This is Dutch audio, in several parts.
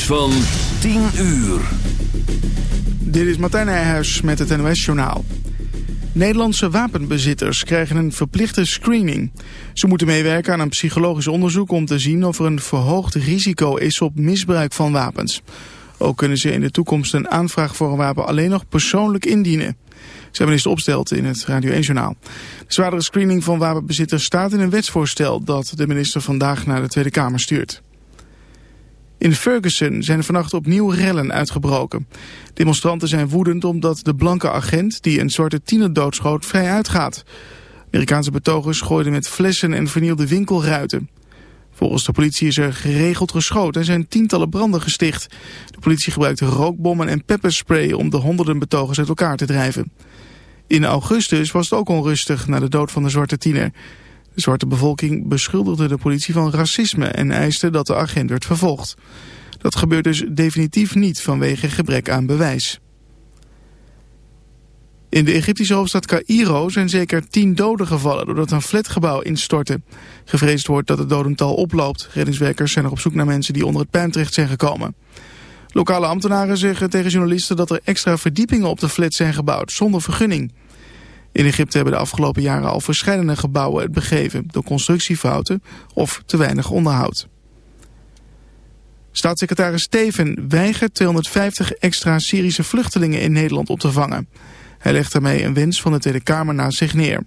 van 10 uur. Dit is Martijn Nijhuis met het NOS-journaal. Nederlandse wapenbezitters krijgen een verplichte screening. Ze moeten meewerken aan een psychologisch onderzoek om te zien of er een verhoogd risico is op misbruik van wapens. Ook kunnen ze in de toekomst een aanvraag voor een wapen alleen nog persoonlijk indienen. Ze minister Opstelt in het Radio 1-journaal. De zwaardere screening van wapenbezitters staat in een wetsvoorstel dat de minister vandaag naar de Tweede Kamer stuurt. In Ferguson zijn vannacht opnieuw rellen uitgebroken. Demonstranten zijn woedend omdat de blanke agent die een zwarte tiener doodschoot vrij uitgaat. Amerikaanse betogers gooiden met flessen en vernielden winkelruiten. Volgens de politie is er geregeld geschoten en zijn tientallen branden gesticht. De politie gebruikte rookbommen en pepperspray om de honderden betogers uit elkaar te drijven. In augustus was het ook onrustig na de dood van de zwarte tiener. De zwarte bevolking beschuldigde de politie van racisme en eiste dat de agent werd vervolgd. Dat gebeurt dus definitief niet vanwege gebrek aan bewijs. In de Egyptische hoofdstad Cairo zijn zeker tien doden gevallen doordat een flatgebouw instortte. Gevreesd wordt dat het dodental oploopt. Reddingswerkers zijn nog op zoek naar mensen die onder het puin terecht zijn gekomen. Lokale ambtenaren zeggen tegen journalisten dat er extra verdiepingen op de flat zijn gebouwd zonder vergunning. In Egypte hebben de afgelopen jaren al verschillende gebouwen het begeven door constructiefouten of te weinig onderhoud. Staatssecretaris Steven weigert 250 extra Syrische vluchtelingen in Nederland op te vangen. Hij legt daarmee een wens van de Tweede Kamer naast zich neer.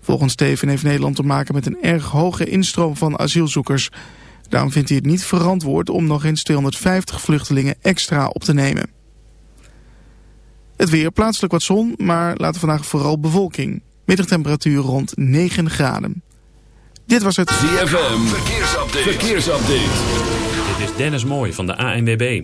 Volgens Steven heeft Nederland te maken met een erg hoge instroom van asielzoekers. Daarom vindt hij het niet verantwoord om nog eens 250 vluchtelingen extra op te nemen. Het weer, plaatselijk wat zon, maar later vandaag vooral bewolking. Middagtemperatuur rond 9 graden. Dit was het ZFM Verkeersupdate. Verkeersupdate. Dit is Dennis Mooij van de ANWB.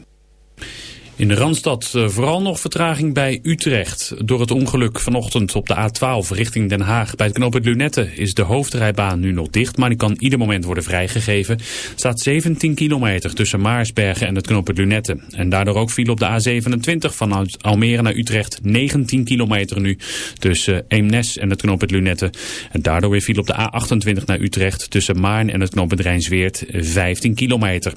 In de Randstad eh, vooral nog vertraging bij Utrecht. Door het ongeluk vanochtend op de A12 richting Den Haag bij het knooppunt Lunette is de hoofdrijbaan nu nog dicht, maar die kan ieder moment worden vrijgegeven. staat 17 kilometer tussen Maarsbergen en het knooppunt Lunette. En daardoor ook viel op de A27 vanuit Almere naar Utrecht 19 kilometer nu tussen Eemnes en het knooppunt Lunette. En daardoor weer viel op de A28 naar Utrecht tussen Maarn en het knooppunt Rijnsweert 15 kilometer.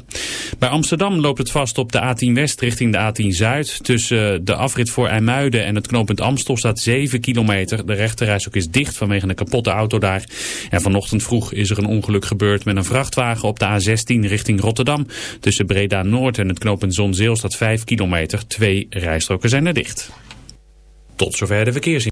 Bij Amsterdam loopt het vast op de A10 West richting de A A10 Zuid. Tussen de afrit voor IJmuiden en het knooppunt Amstel staat 7 kilometer. De rechterreis is dicht vanwege een kapotte auto daar. En vanochtend vroeg is er een ongeluk gebeurd met een vrachtwagen op de A16 richting Rotterdam. Tussen Breda Noord en het knooppunt Zonzeel staat 5 kilometer. Twee rijstroken zijn er dicht. Tot zover de verkeersin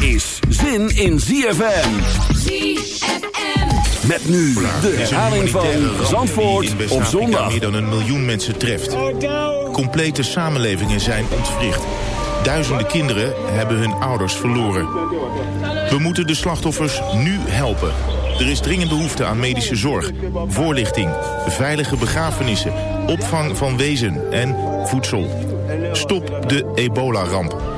Is zin in ZFM. ZFM. Met nu de herhaling van Zandvoort op zondag. meer dan een miljoen mensen treft. Complete samenlevingen zijn ontwricht. Duizenden kinderen hebben hun ouders verloren. We moeten de slachtoffers nu helpen. Er is dringend behoefte aan medische zorg, voorlichting, veilige begrafenissen, opvang van wezen en voedsel. Stop de ebola-ramp.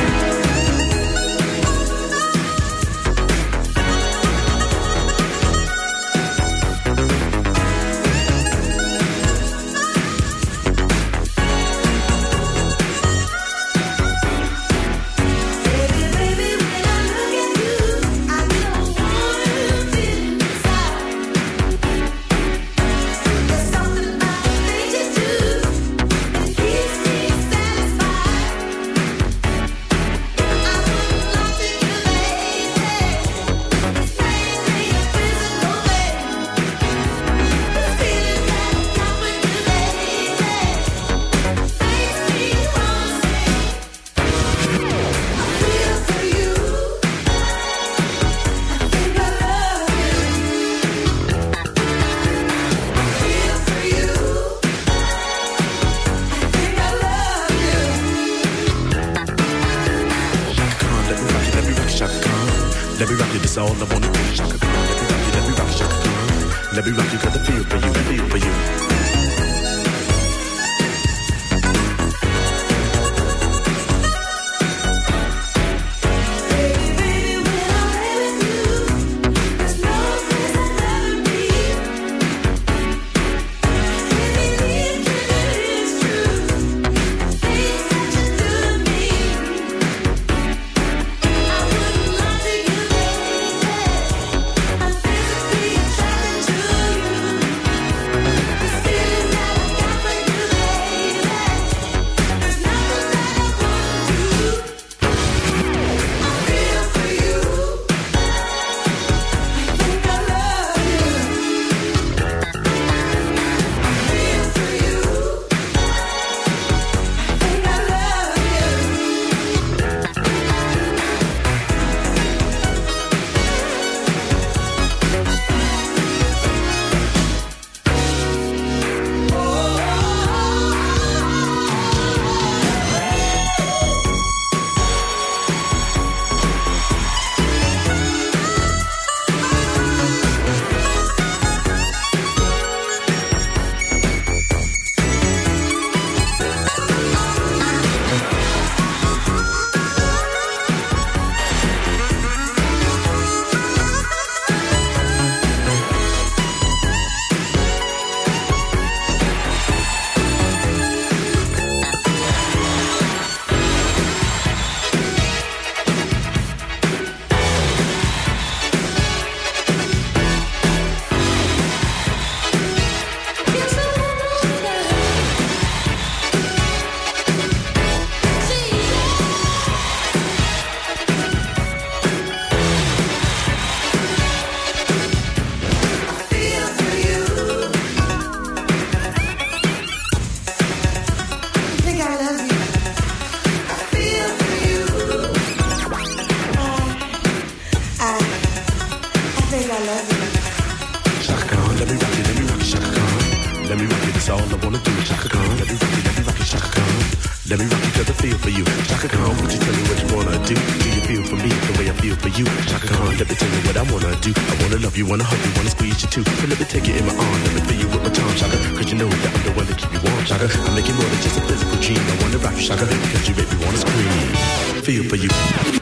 Tongue, Shaka. Cause you know that I'm the one to keep you warm, Shaka. I'm making more than just a physical dream. I wanna rock you, Shaka, cause you make me wanna scream. Feel for you.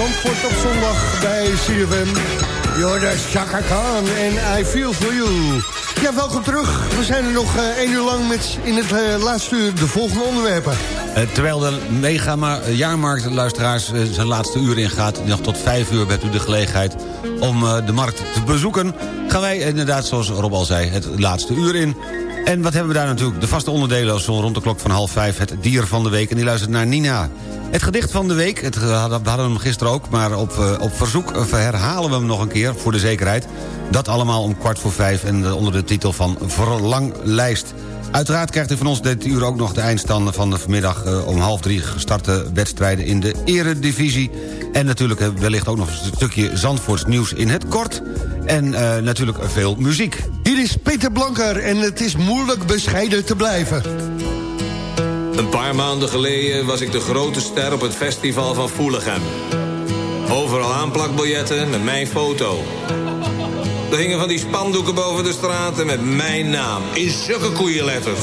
Zandvoort op zondag bij CFM. Jorda Chaka Khan en I Feel For You. Ja, welkom terug. We zijn er nog uh, één uur lang met in het uh, laatste uur de volgende onderwerpen. Uh, terwijl de mega jaarmarkt luisteraars zijn laatste uur ingaat... nog tot vijf uur hebt u de gelegenheid om de markt te bezoeken... gaan wij inderdaad, zoals Rob al zei, het laatste uur in... En wat hebben we daar natuurlijk? De vaste onderdelen zo rond de klok van half vijf... het dier van de week en die luistert naar Nina. Het gedicht van de week, het, we hadden hem gisteren ook... maar op, uh, op verzoek herhalen we hem nog een keer, voor de zekerheid. Dat allemaal om kwart voor vijf en onder de titel van Verlanglijst. Uiteraard krijgt u van ons dit uur ook nog de eindstanden van de vanmiddag... om half drie gestarte wedstrijden in de eredivisie. En natuurlijk wellicht ook nog een stukje Zandvoorts nieuws in het kort. En natuurlijk veel muziek. Hier is Peter Blanker en het is moeilijk bescheiden te blijven. Een paar maanden geleden was ik de grote ster op het festival van Voelichem. Overal aanplakbiljetten met mijn foto. Er hingen van die spandoeken boven de straten met mijn naam. In zulke koeienletters.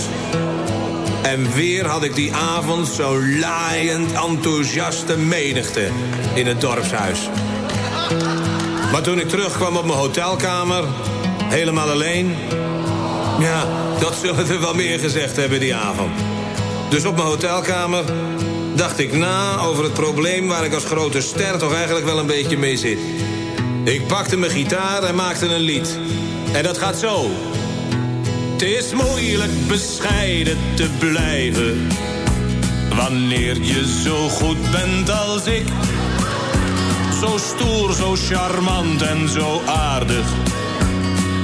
En weer had ik die avond zo'n laaiend enthousiaste menigte in het dorpshuis. Maar toen ik terugkwam op mijn hotelkamer, helemaal alleen... ja, dat zullen er wel meer gezegd hebben die avond. Dus op mijn hotelkamer dacht ik na over het probleem... waar ik als grote ster toch eigenlijk wel een beetje mee zit. Ik pakte mijn gitaar en maakte een lied. En dat gaat zo. Het is moeilijk bescheiden te blijven... wanneer je zo goed bent als ik. Zo stoer, zo charmant en zo aardig.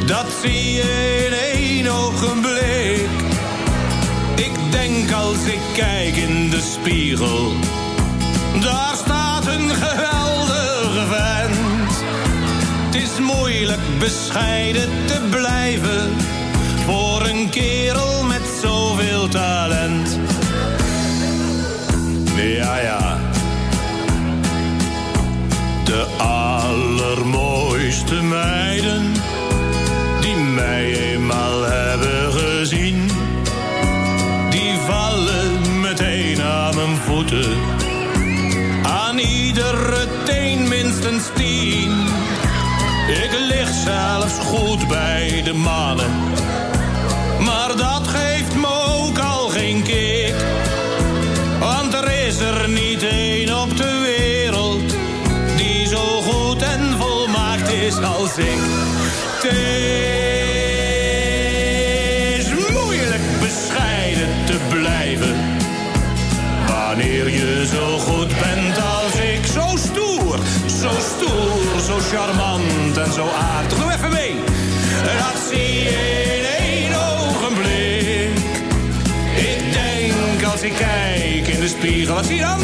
Dat zie je in één ogenblik als ik kijk in de spiegel. Daar staat een geweldige vent. Het is moeilijk bescheiden te blijven. Voor een kerel met zoveel talent. Ja, ja. De allermooiste meiden Aan iedere teen minstens tien. Ik lig zelfs goed bij de mannen. Maar dat geeft me ook al geen kick. Want er is er niet één op de wereld... die zo goed en volmaakt is als ik. Zo charmant en zo aardig. Doe even mee. Dat zie je in één ogenblik. Ik denk als ik kijk in de spiegel, wat zie je dan?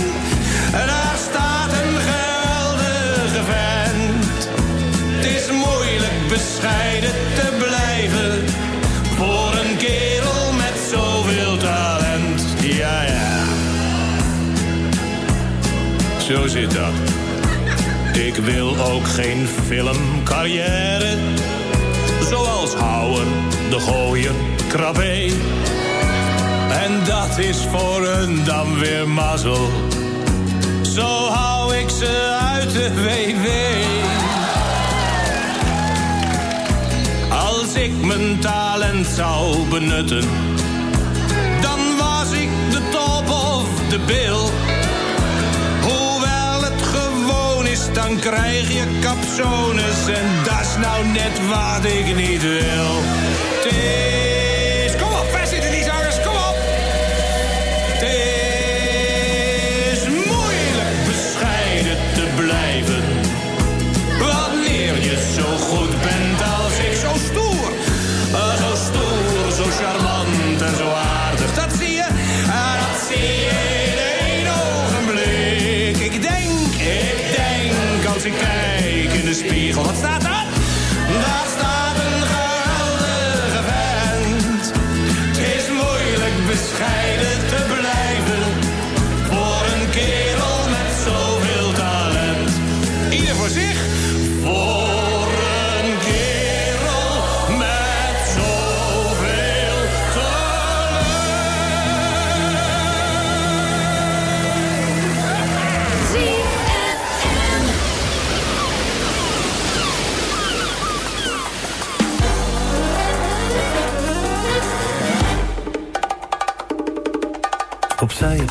Daar staat een geweldige vent. Het is moeilijk bescheiden te blijven voor een kerel met zoveel talent. Ja, ja. zo zit dat. Ik wil ook geen filmcarrière. Zoals Houwer, De Gooier, Krabbe. En dat is voor hun dan weer mazzel. Zo hou ik ze uit de WW. Als ik mijn talent zou benutten, dan was ik de top of de bill dan krijg je capsones. En dat is nou net wat ik niet wil.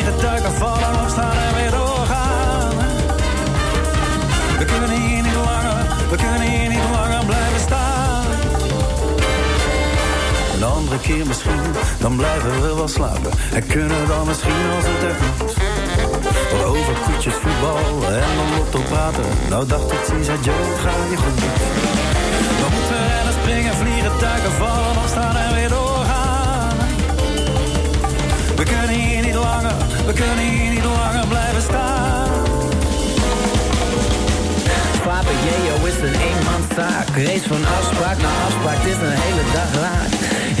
Vliegen, duiken, vallen, opstaan en weer doorgaan. We kunnen hier niet langer, we kunnen hier niet langer blijven staan. Een andere keer misschien, dan blijven we wel slapen. En kunnen dan misschien als het echt moet. Over koetjes, voetbal en dan lotto praten. Nou dacht ik, zie adieu, ga je goed. We moeten rennen, springen, vliegen, duiken, vallen, opstaan en weer doorgaan. We kunnen hier niet langer blijven staan. Jeo is een eenmanszaak. Race van afspraak naar afspraak, het is een hele dag raak.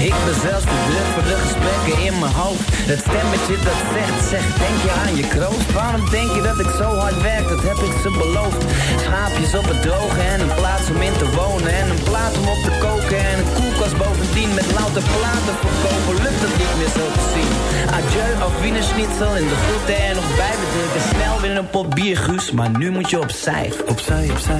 Ik ben zelfs te voor de gesprekken in mijn hoofd. Het stemmetje dat zegt, zegt, denk je aan je kroost? Waarom denk je dat ik zo hard werk, dat heb ik ze beloofd. Schaapjes op het droge en een plaats om in te wonen. En een plaats om op te koken en een koelkast bovendien. Met louter platen verkopen, lukt het niet meer zo te zien. Adieu, Wiener Schnitzel in de groeten en nog bij drinken. Snel weer een pot bier, Guus, maar nu moet je opzij. Opzij, opzij,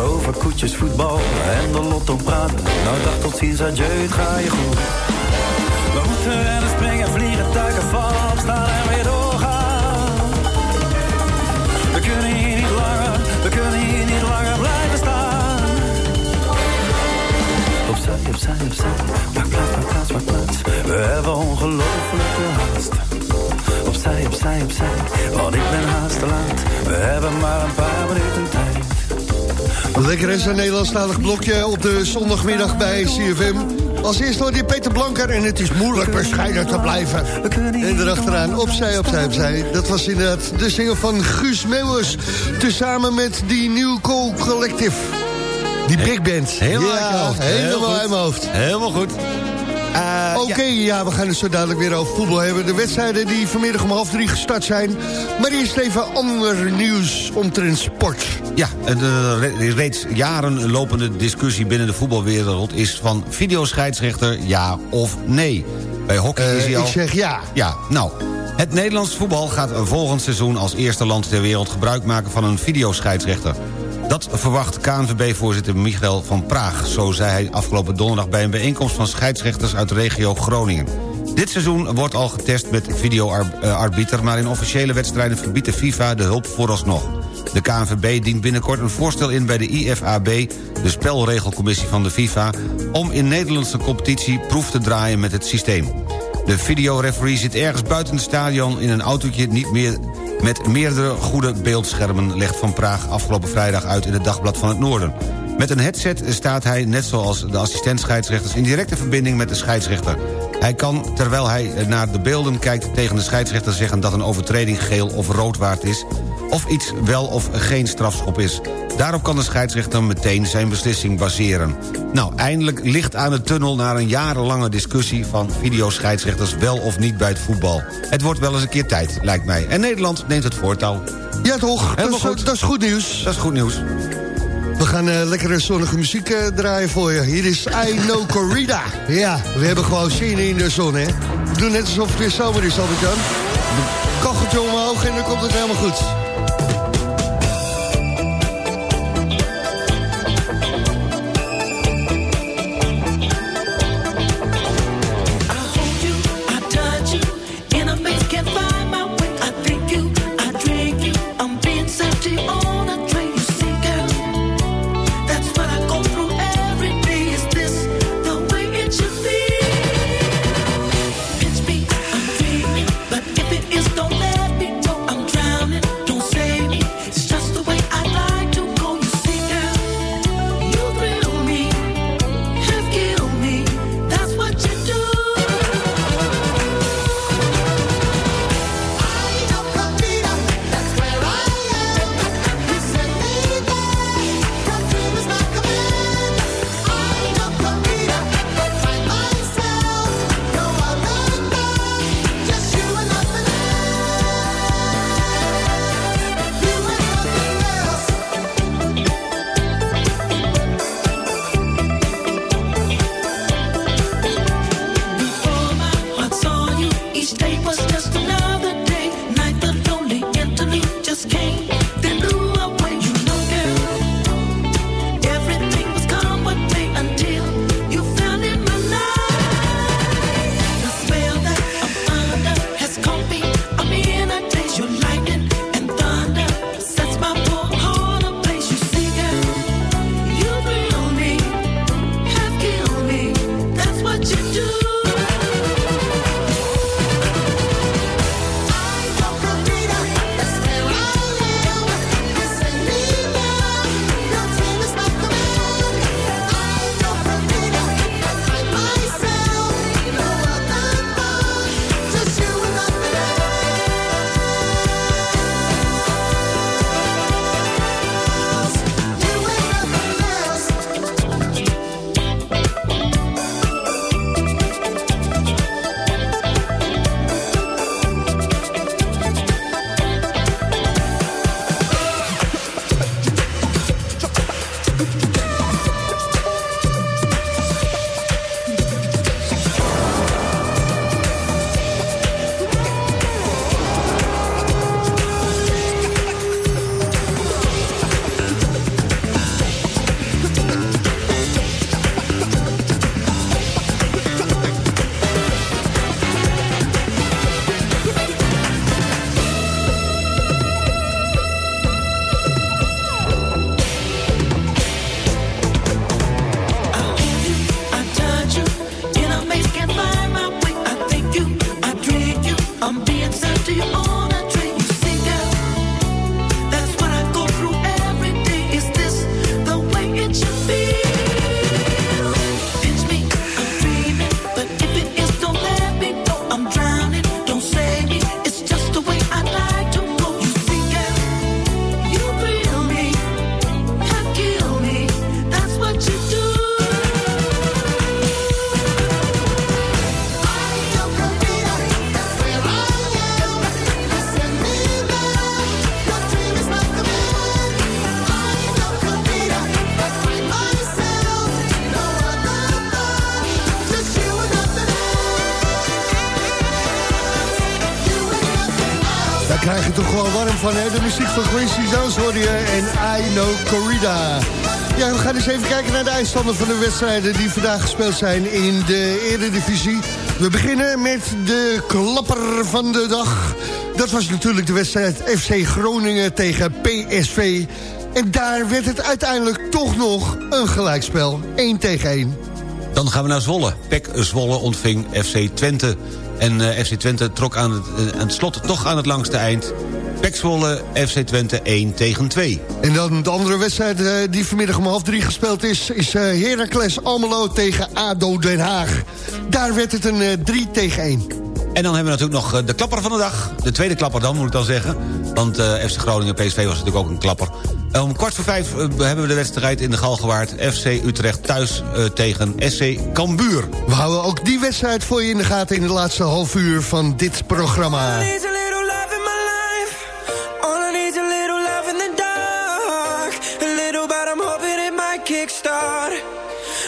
Over koetjes, voetbal en de lotto praten. Nou dag tot ziens, adieu, het ga je goed. We moeten rennen, springen, vliegen, duiken, vallen, opstaan en weer doorgaan. We kunnen hier niet langer, we kunnen hier niet langer blijven staan. Opzij, opzij, opzij, maak plaats, maak plaats, maak plaats. We hebben ongelofelijke haast. Lekker is een Nederlandstalig blokje op de zondagmiddag bij CFM. Als eerste hoor je Peter Blanker en het is moeilijk bescheiden te blijven. En erachteraan opzij, opzij, opzij. Dat was inderdaad de single van Guus Meeuwers. Tezamen met die New Cool Collective. Die big band. Helemaal ja, uit hoofd. Helemaal Heel uit mijn hoofd. Helemaal goed. Uh, Oké, okay, ja. ja. we gaan het zo dadelijk weer over voetbal hebben. De wedstrijden die vanmiddag om half drie gestart zijn. Maar eerst even ander nieuws omtrent sport. Ja, de reeds jaren lopende discussie binnen de voetbalwereld is van videoscheidsrechter ja of nee. Bij hockey uh, is hij al... Ik zeg ja. Ja, nou... Het Nederlands voetbal gaat volgend seizoen als eerste land ter wereld gebruik maken van een videoscheidsrechter. Dat verwacht KNVB-voorzitter Michael van Praag. Zo zei hij afgelopen donderdag bij een bijeenkomst van scheidsrechters uit de regio Groningen. Dit seizoen wordt al getest met videoarbiter... maar in officiële wedstrijden verbiedt de FIFA de hulp vooralsnog. De KNVB dient binnenkort een voorstel in bij de IFAB... de spelregelcommissie van de FIFA... om in Nederlandse competitie proef te draaien met het systeem. De videoreferee zit ergens buiten het stadion in een autootje... niet meer met meerdere goede beeldschermen... legt Van Praag afgelopen vrijdag uit in het Dagblad van het Noorden. Met een headset staat hij, net zoals de assistent-scheidsrechters... in directe verbinding met de scheidsrechter. Hij kan, terwijl hij naar de beelden kijkt... tegen de scheidsrechter zeggen dat een overtreding geel of rood waard is... of iets wel of geen strafschop is. Daarop kan de scheidsrechter meteen zijn beslissing baseren. Nou, eindelijk ligt aan de tunnel naar een jarenlange discussie... van videoscheidsrechters wel of niet bij het voetbal. Het wordt wel eens een keer tijd, lijkt mij. En Nederland neemt het voortouw. Ja toch, dat is, goed. dat is goed nieuws. Dat is goed nieuws. We gaan uh, lekkere zonnige muziek uh, draaien voor je. Hier is I Know Corrida. Ja, we hebben gewoon zin in de zon, hè. We doen net alsof het weer zomer is, Albert-Jan. Kacheltje omhoog en dan komt het helemaal goed. De muziek van Quincy Jones hoor je en I Know Corrida. Ja, we gaan eens even kijken naar de eindstanden van de wedstrijden... die vandaag gespeeld zijn in de Eredivisie. We beginnen met de klapper van de dag. Dat was natuurlijk de wedstrijd FC Groningen tegen PSV. En daar werd het uiteindelijk toch nog een gelijkspel. 1 tegen 1. Dan gaan we naar Zwolle. PEC Zwolle ontving FC Twente. En eh, FC Twente trok aan het, uh, aan het slot toch aan het langste eind. Pek FC Twente 1 tegen 2. En dan de andere wedstrijd uh, die vanmiddag om half drie gespeeld is... is Heracles Almelo tegen ADO Den Haag. Daar werd het een uh, eh, 3 tegen 1. En dan hebben we natuurlijk nog de klapper van de dag. De tweede klapper dan, moet ik dan zeggen. Want FC Groningen PSV was natuurlijk ook een klapper. Om kwart voor vijf hebben we de wedstrijd in de Galgenwaard. FC Utrecht thuis tegen SC Cambuur. We houden ook die wedstrijd voor je in de gaten... in de laatste half uur van dit programma.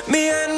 me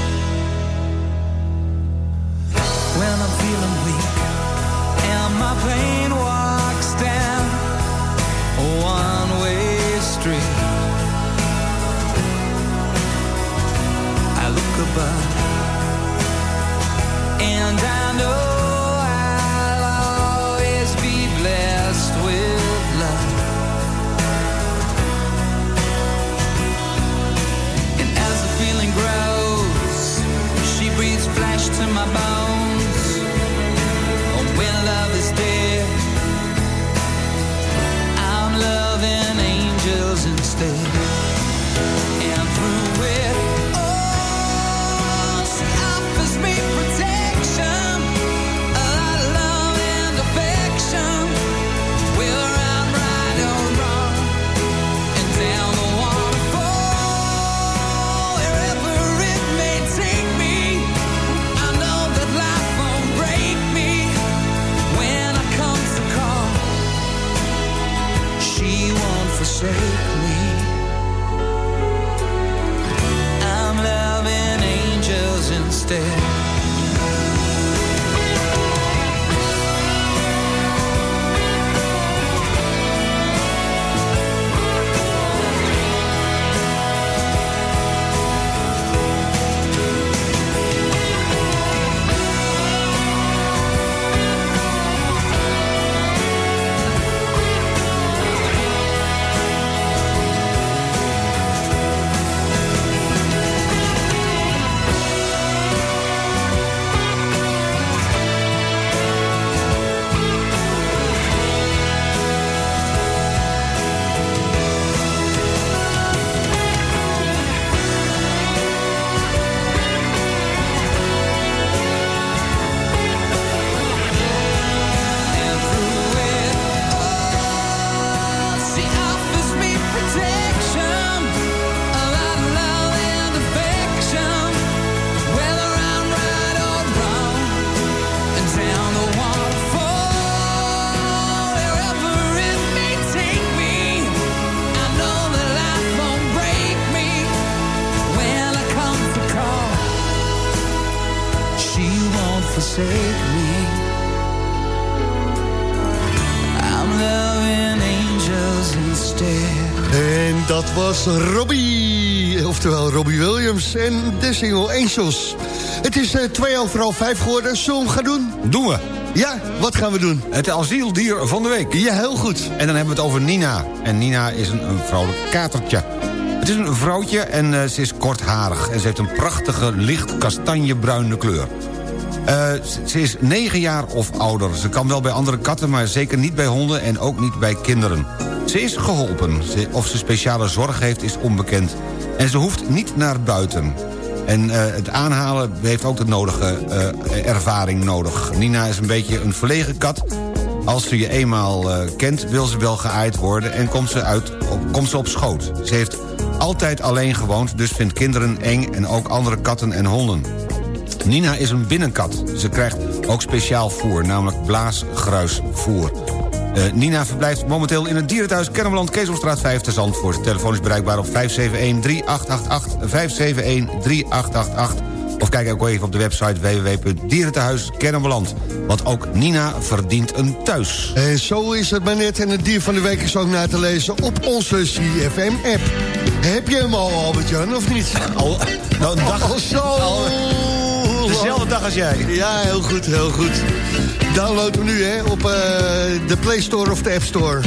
Single Angels. Het is eh, twee overal vijf geworden. Zullen we gaan doen? Doen we. Ja, wat gaan we doen? Het asieldier van de week. Ja, heel goed. En dan hebben we het over Nina. En Nina is een, een vrouwelijk katertje. Het is een vrouwtje en eh, ze is kortharig. En ze heeft een prachtige licht kastanjebruine kleur. Eh, ze- is negen jaar of ouder. Ze kan wel bij andere katten, maar zeker niet bij honden... en ook niet bij kinderen. Ze is geholpen. Ze- of ze speciale zorg heeft, is onbekend. En ze hoeft niet naar buiten. En eh, het aanhalen heeft ook de nodige eh, ervaring nodig. Nina is een beetje een verlegen kat. Als ze je eenmaal eh, kent, wil ze wel geaaid worden... en komt ze, uit, op, komt ze op schoot. Ze heeft altijd alleen gewoond, dus vindt kinderen eng... en ook andere katten en honden. Nina is een binnenkat. Ze krijgt ook speciaal voer, namelijk blaasgruisvoer. Eh, Nina verblijft momenteel in het dierenthuis Kennemerland... Keesomstraat 5 te Zandvoort. Telefoon is bereikbaar op 571-3888, 571-3888... of kijk ook even op de website www.dierentehuiskennemerland. Want ook Nina verdient een thuis. En zo is het maar net. En het dier van de week is ook na te lezen op onze CFM-app. Heb je hem al, Albert-Jan, of niet? Al, nou, een dag. Al zo Dezelfde dag als jij. Ja, heel goed, heel goed. Download hem nu hè, op eh, de Play Store of de App Store.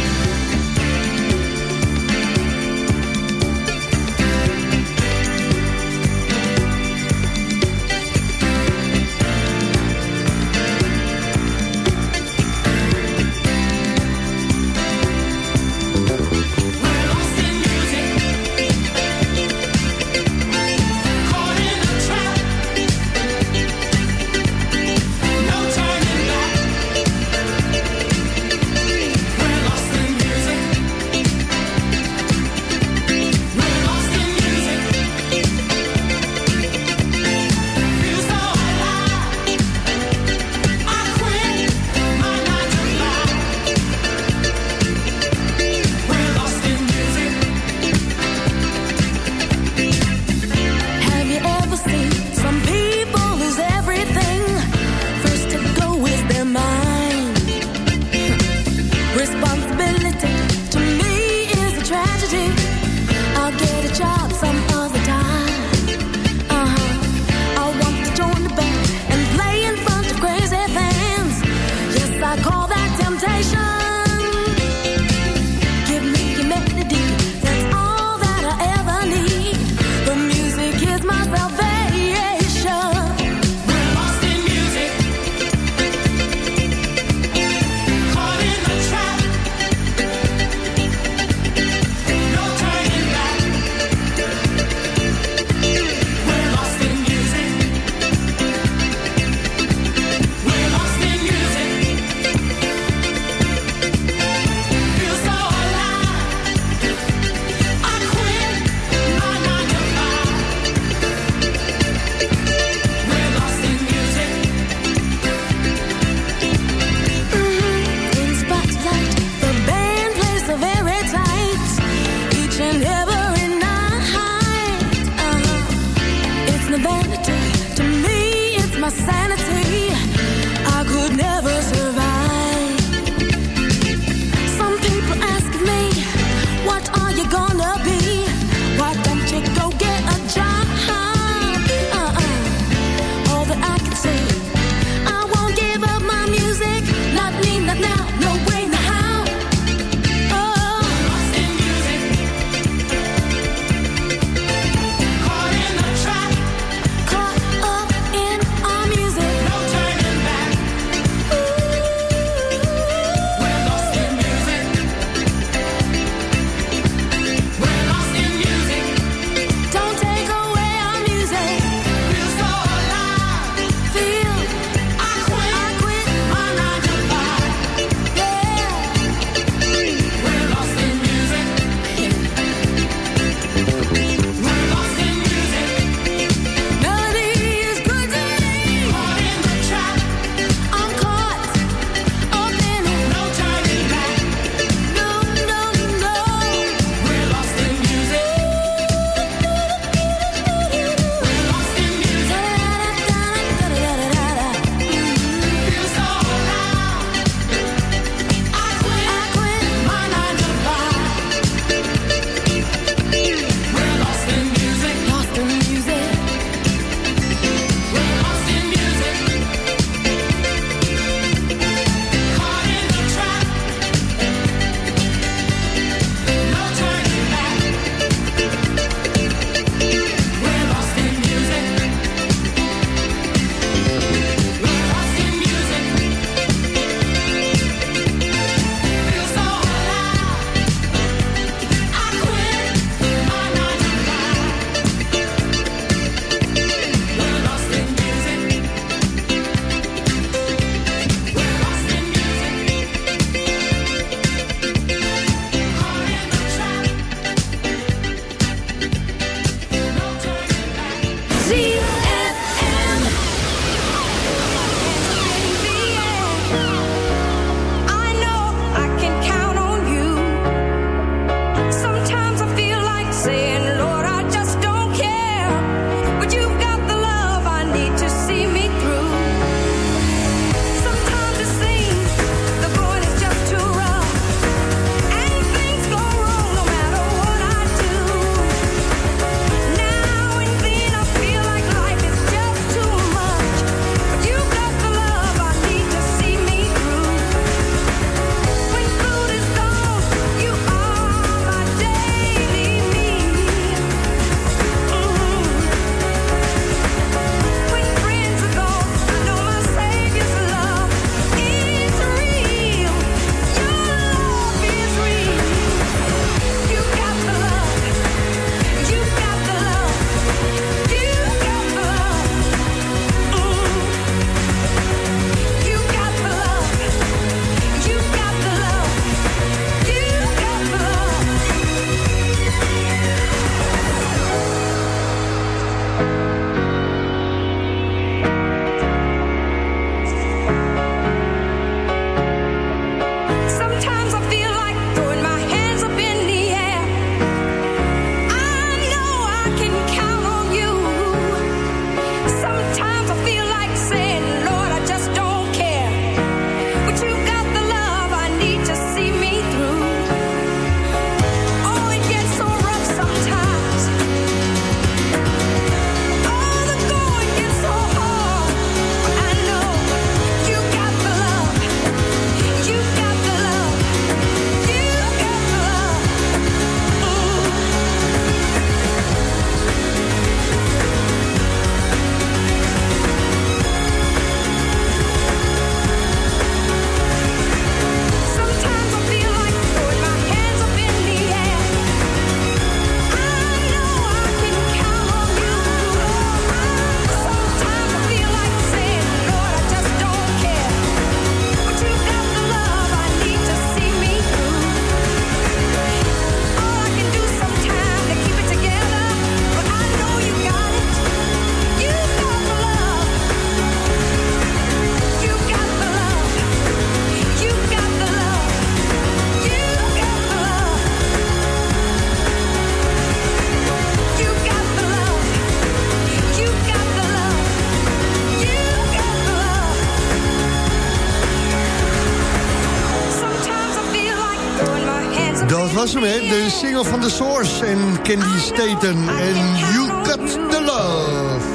Was hem, hè? De single van The Source en Candy Staten en You Got The Love.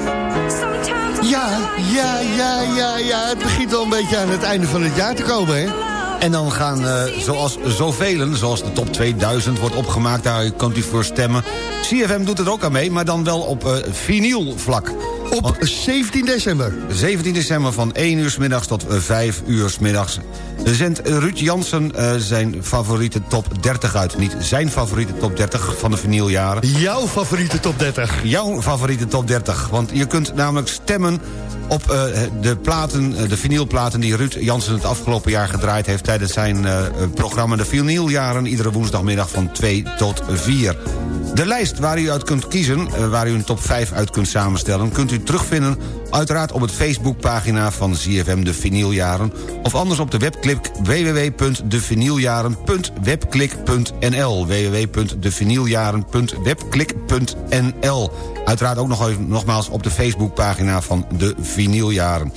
Ja, ja, ja, ja, ja. Het begint al een beetje aan het einde van het jaar te komen, hè? En dan gaan, uh, zoals zoveel, zoals de top 2000 wordt opgemaakt... daar kunt u voor stemmen. CFM doet er ook aan mee, maar dan wel op uh, vinylvlak. Op 17 december. 17 december van 1 uur s middags tot 5 uur s middags. Zendt Ruud Jansen uh, zijn favoriete top 30 uit. Niet zijn favoriete top 30 van de vinyljaren. Jouw favoriete top 30. Jouw favoriete top 30. Want je kunt namelijk stemmen op uh, de platen, de vinylplaten die Ruud Jansen het afgelopen jaar gedraaid heeft... tijdens zijn programma De Vinyljaren, iedere woensdagmiddag van 2 tot 4. De lijst waar u uit kunt kiezen, waar u een top 5 uit kunt samenstellen... kunt u terugvinden uiteraard op het Facebookpagina van ZFM De Vinyljaren... of anders op de webklik www.devinyljaren.webklik.nl www.devinyljaren.webklik.nl Uiteraard ook nog even, nogmaals op de Facebookpagina van De Vinyljaren.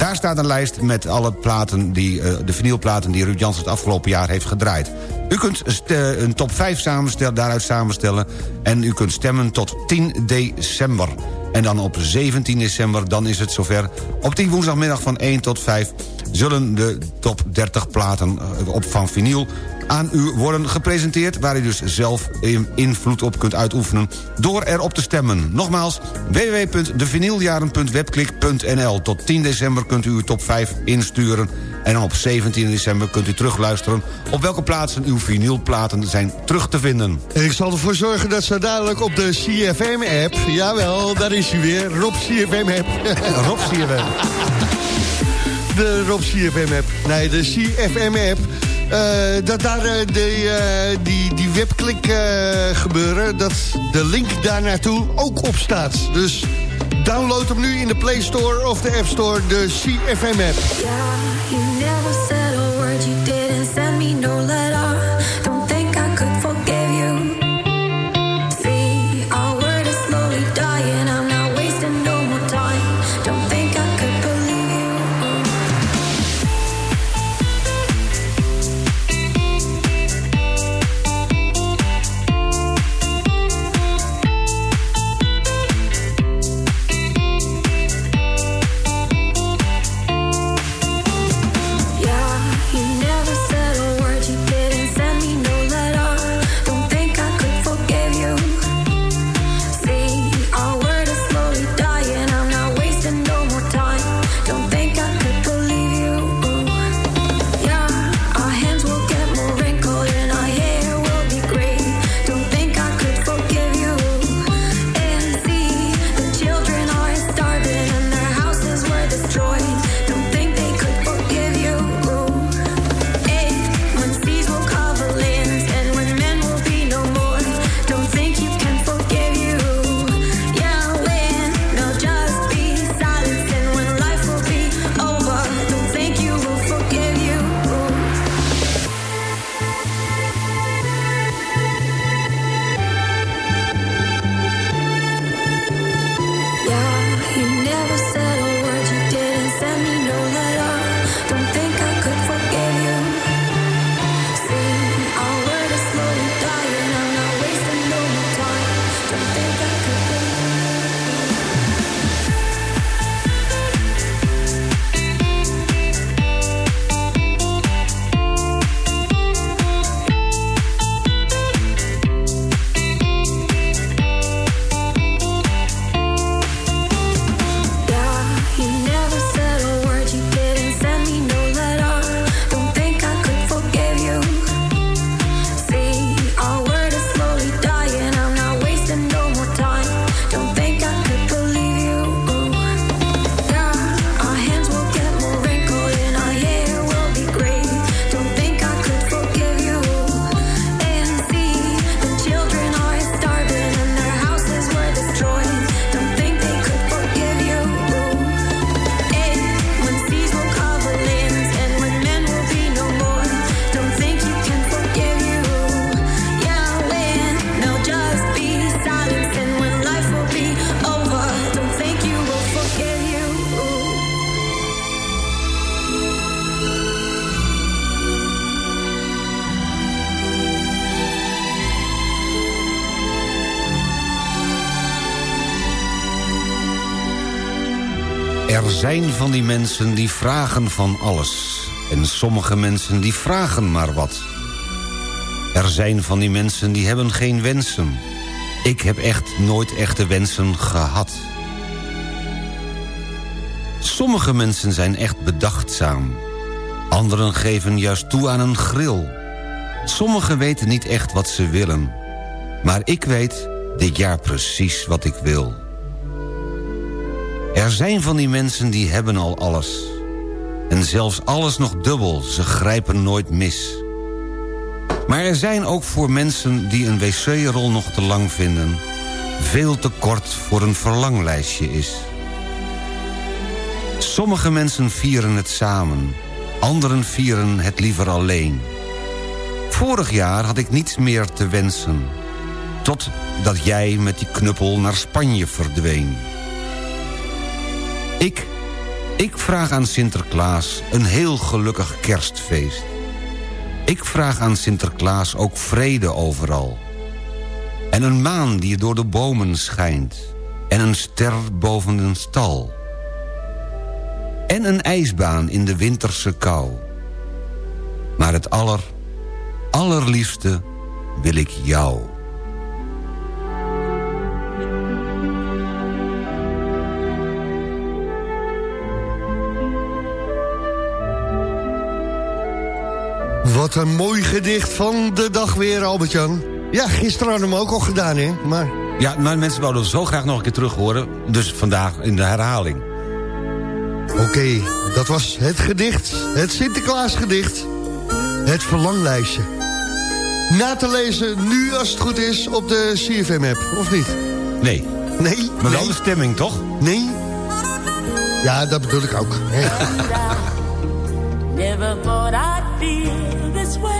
Daar staat een lijst met alle platen die, uh, de vinylplaten die Ruud Jans het afgelopen jaar heeft gedraaid. U kunt een top 5 samenstellen, daaruit samenstellen... en u kunt stemmen tot 10 december. En dan op 17 december, dan is het zover. Op die woensdagmiddag van 1 tot 5 zullen de top 30 platen op van vinyl aan u worden gepresenteerd... waar u dus zelf invloed op kunt uitoefenen door erop te stemmen. Nogmaals, www.devinyljaren.webklik.nl. Tot 10 december kunt u uw top 5 insturen... en op 17 december kunt u terugluisteren... op welke plaatsen uw vinylplaten zijn terug te vinden. Ik zal ervoor zorgen dat ze dadelijk op de CFM-app... jawel, daar is hij weer, Rob CFM-app. Rob CFM. De Rob CFM-app. Nee, de CFM-app... Uh, dat daar uh, de, uh, die, die webklik gebeuren... dat de link daar naartoe ook op staat. Dus download hem nu in de Play Store of de App Store, de CFM-app. Van die mensen die vragen van alles. En sommige mensen die vragen maar wat. Er zijn van die mensen die hebben geen wensen. Ik heb echt nooit echte wensen gehad. Sommige mensen zijn echt bedachtzaam. Anderen geven juist toe aan een grill. Sommigen weten niet echt wat ze willen. Maar ik weet dit jaar precies wat ik wil. Er zijn van die mensen die hebben al alles. En zelfs alles nog dubbel, ze grijpen nooit mis. Maar er zijn ook voor mensen die een wc-rol nog te lang vinden... veel te kort voor een verlanglijstje is. Sommige mensen vieren het samen, anderen vieren het liever alleen. Vorig jaar had ik niets meer te wensen... totdat jij met die knuppel naar Spanje verdween. Ik, ik vraag aan Sinterklaas een heel gelukkig kerstfeest. Ik vraag aan Sinterklaas ook vrede overal. En een maan die door de bomen schijnt. En een ster boven een stal. En een ijsbaan in de winterse kou. Maar het aller, allerliefste wil ik jou. Wat een mooi gedicht van de dag weer, Albert-Jan. Ja, gisteren hadden we hem ook al gedaan, hè? Maar... Ja, maar mensen wouden zo graag nog een keer terug horen. Dus vandaag in de herhaling. Oké, dat was het gedicht. Het Sinterklaasgedicht. Het verlanglijstje. Na te lezen, nu als het goed is, op de CFM-app, of niet? Nee. Nee? Maar wel nee. de stemming, toch? Nee? Ja, dat bedoel ik ook. hè. Never thought I'd feel this way.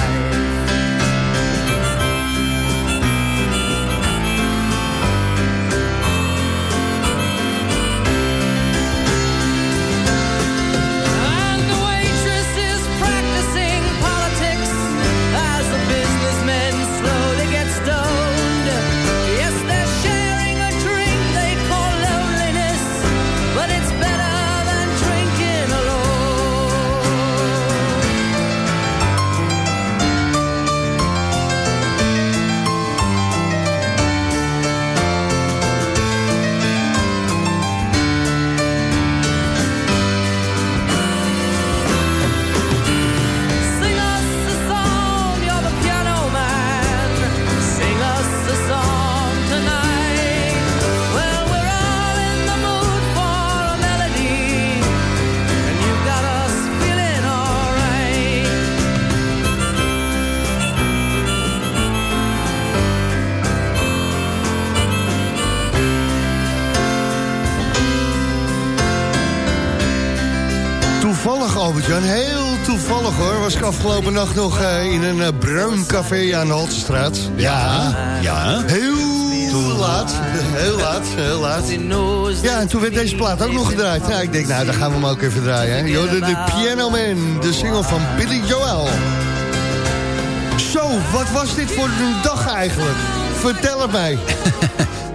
Albert-Jan, heel toevallig hoor. Was ik afgelopen nacht nog eh, in een eh, bruin café aan de Haltestraat. Ja, ja. Heel laat, heel laat, heel laat. Ja, en toen werd deze plaat ook nog gedraaid. Ja, ik denk, nou, dan gaan we hem ook even draaien. hè. Jorde de Piano Man, de single van Billy Joel. Zo, wat was dit voor een dag eigenlijk? Vertel het mij.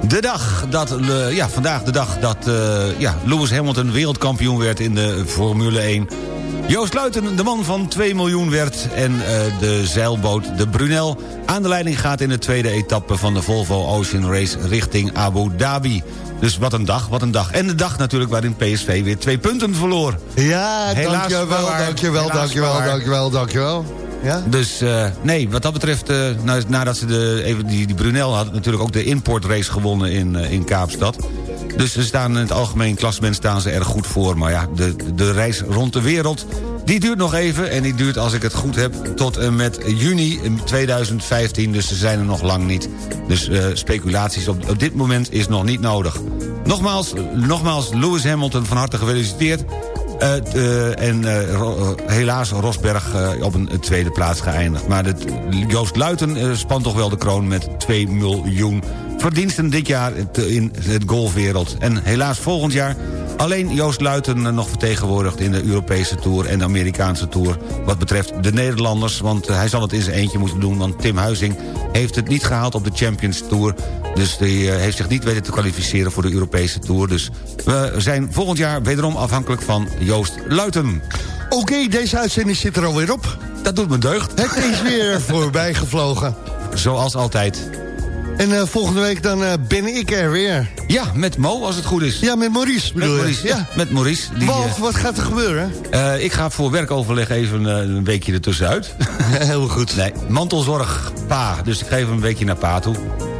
De dag dat, ja, vandaag de dag dat eh, ja, Lewis Hamilton wereldkampioen werd in de Formule 1. Joost Luiten de man van 2 miljoen werd en eh, de zeilboot de Brunel aan de leiding gaat in de tweede etappe van de Volvo Ocean Race richting Abu Dhabi. Dus wat een dag, wat een dag. En de dag natuurlijk waarin PSV weer twee punten verloor. Ja, Helaas dankjewel, verwaar. dankjewel, Helaas dankjewel, dankjewel, dankjewel. Ja? Dus eh, nee, wat dat betreft, eh, na- nadat ze de, even die, die Brunel had... natuurlijk ook de importrace gewonnen in, in Kaapstad. Dus ze staan in het algemeen klassement staan ze erg goed voor. Maar ja, de, de reis rond de wereld, die duurt nog even. En die duurt, als ik het goed heb, tot en met juni 2015. Dus ze zijn er nog lang niet. Dus eh, speculaties op, op dit moment is nog niet nodig. Nogmaals, nogmaals, Lewis Hamilton van harte gefeliciteerd. Eh, eh, en helaas Rosberg op een tweede plaats geëindigd. Maar Joost Luiten spant toch wel de kroon met 2 miljoen verdiensten dit jaar in het golfwereld. En helaas volgend jaar alleen Joost Luiten eh, nog vertegenwoordigd... in de Europese Tour en de Amerikaanse Tour... wat betreft de Nederlanders, want eh, hij zal het in zijn eentje moeten doen... want Tim Huizing heeft het niet gehaald op de Champions Tour... dus die eh, heeft zich niet weten te kwalificeren voor de Europese Tour. Dus we zijn volgend jaar wederom afhankelijk van Joost Luiten. Oké, deze uitzending zit er alweer op. Dat doet me deugd. Het is weer voorbij gevlogen. Zoals altijd. En eh, volgende week dan eh, ben ik er weer. Ja, met Mo als het goed is. Ja, met Maurice Met bedoel je? Maurice, ja. Met Maurice. Die, Want, eh, wat gaat er gebeuren? eh, ik ga voor werkoverleg even een weekje ertussenuit. Heel goed. Nee, mantelzorg pa. Dus ik ga even een weekje naar pa toe.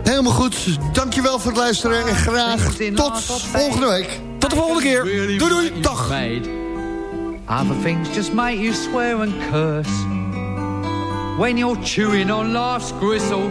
Helemaal goed. Dankjewel voor het luisteren en graag tot volgende week. Tot de volgende keer. Doei doei. Dag. Other things just make you swear and curse. When you're chewing on life's gristle,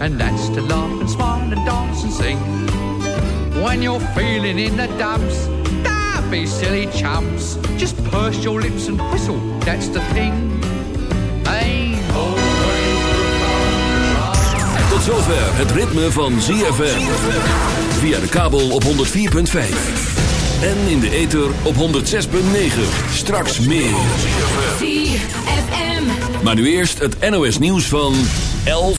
and that's to laugh and smile and dance and sing. When you're feeling in the dumps, don't be silly chumps. Just purse your lips and whistle, that's the thing. Always Tot zover het ritme van ZFM. Via de kabel op 104.5. En in de ether op 106.9. Straks meer. ZFM. Maar nu eerst het NOS nieuws van 11.